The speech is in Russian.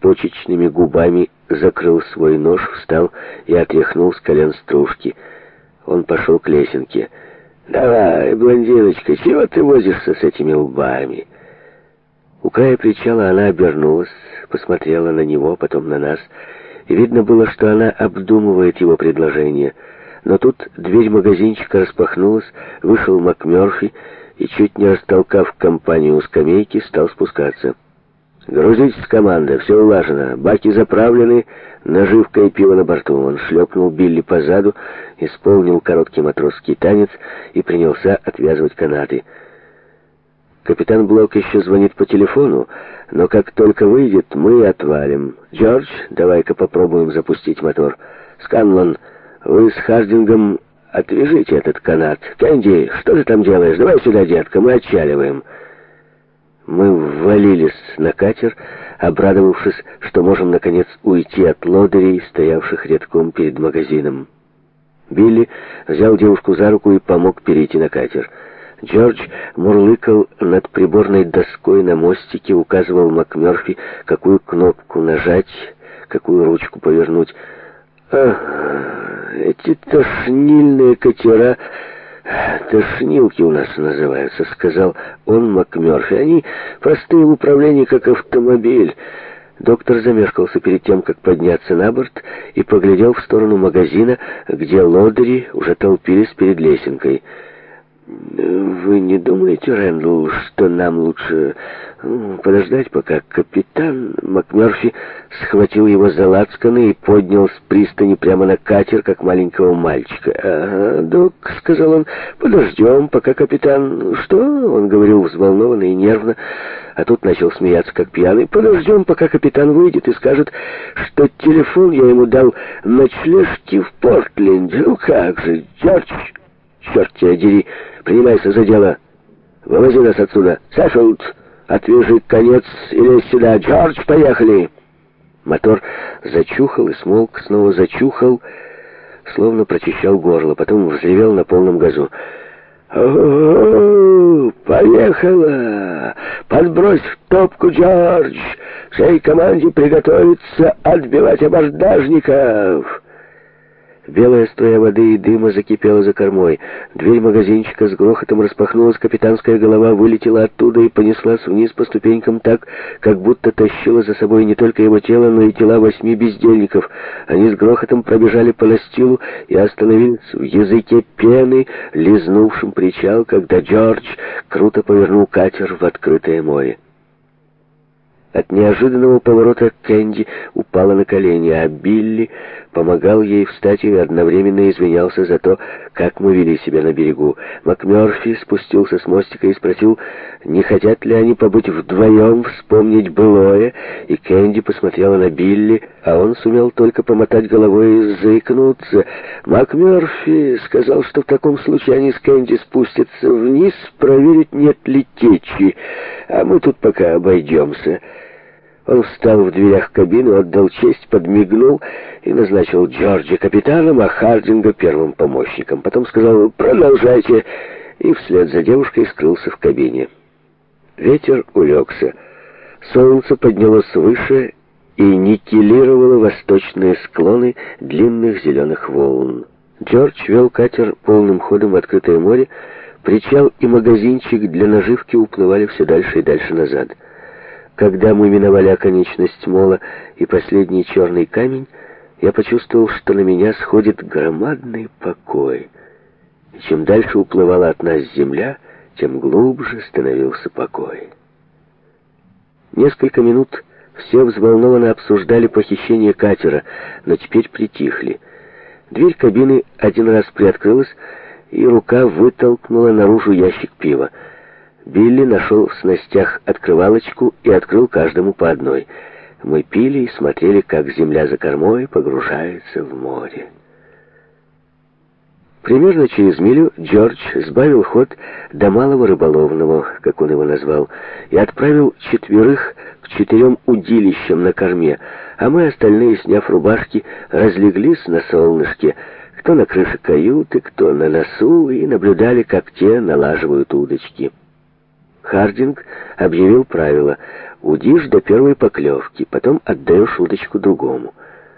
точечными губами закрыл свой нож, встал и отряхнул с колен стружки. Он пошел к лесенке. «Давай, блондиночка, чего ты возишься с этими лбами?» У края причала она обернулась, посмотрела на него, потом на нас. И видно было, что она обдумывает его предложение. Но тут дверь магазинчика распахнулась, вышел МакМёрфи и, чуть не растолкав компанию у скамейки, стал спускаться. «Грузитесь, команда, все улажено. Баки заправлены, наживка и пиво на борту». Он шлепнул Билли по заду, исполнил короткий матросский танец и принялся отвязывать канаты. Капитан Блок еще звонит по телефону, но как только выйдет, мы отвалим. «Джордж, давай-ка попробуем запустить мотор. Сканлон, вы с Хардингом отвяжите этот канат. Кэнди, что ты там делаешь? Давай сюда, детка, мы отчаливаем» валились на катер, обрадовавшись, что можем, наконец, уйти от лодырей, стоявших рядком перед магазином. Билли взял девушку за руку и помог перейти на катер. Джордж мурлыкал над приборной доской на мостике, указывал МакМёрфи, какую кнопку нажать, какую ручку повернуть. «Ага, эти тошнильные катера...» «Тошнилки у нас называются», — сказал он МакМёрфи. «Они простые в управлении, как автомобиль». Доктор замешкался перед тем, как подняться на борт, и поглядел в сторону магазина, где лодыри уже толпились перед лесенкой. «Вы не думаете, Рэндл, что нам лучше подождать, пока капитан МакМерфи схватил его за лацканы и поднял с пристани прямо на катер, как маленького мальчика?» «Ага, док», — сказал он, — «подождем, пока капитан...» «Что?» — он говорил взволнованно и нервно, а тут начал смеяться, как пьяный. «Подождем, пока капитан выйдет и скажет, что телефон я ему дал ночлежки в Портленде. Ну как же, Джордж!» «Черт тебя дери! Принимайся за дело! Вывози нас отсюда! Сэшелд, отвяжи конец и лезь сюда! Джордж, поехали!» Мотор зачухал и смолк, снова зачухал, словно прочищал горло, потом взревел на полном газу. О -о -о «Поехала! Подбрось в топку, Джордж! Всей команде приготовиться отбивать абордажников!» Белая струя воды и дыма закипела за кормой. Дверь магазинчика с грохотом распахнулась, капитанская голова вылетела оттуда и понеслась вниз по ступенькам так, как будто тащила за собой не только его тело, но и тела восьми бездельников. Они с грохотом пробежали по настилу и остановились в языке пены, лизнувшем причал, когда Джордж круто повернул катер в открытое море. От неожиданного поворота Кэнди упала на колени, а Билли помогал ей встать и одновременно извинялся за то, как мы вели себя на берегу. МакМёрфи спустился с мостика и спросил, не хотят ли они побыть вдвоем, вспомнить былое, и Кэнди посмотрела на Билли, а он сумел только помотать головой и заикнуться. МакМёрфи сказал, что в таком случае они с Кэнди спустятся вниз, проверить, нет ли течи, а мы тут пока обойдемся». Он встал в дверях кабины, отдал честь, подмигнул и назначил Джорджа капитаном, а Хардинга первым помощником. Потом сказал «Продолжайте!» и вслед за девушкой скрылся в кабине. Ветер улегся. Солнце поднялось выше и никелировало восточные склоны длинных зеленых волн. Джордж вел катер полным ходом в открытое море, причал и магазинчик для наживки уплывали все дальше и дальше назад — когда мы миновали оконечность мола и последний черный камень, я почувствовал, что на меня сходит громадный покой. И чем дальше уплывала от нас земля, тем глубже становился покой. Несколько минут все взволнованно обсуждали похищение катера, но теперь притихли. Дверь кабины один раз приоткрылась, и рука вытолкнула наружу ящик пива. Билли нашел в снастях открывалочку и открыл каждому по одной. Мы пили и смотрели, как земля за кормой погружается в море. Примерно через милю Джордж сбавил ход до малого рыболовного, как он его назвал, и отправил четверых к четырем удилищам на корме, а мы остальные, сняв рубашки, разлеглись на солнышке, кто на крыше каюты, кто на носу, и наблюдали, как те налаживают удочки. Хардинг объявил правило «удишь до первой поклевки, потом отдаешь удочку другому».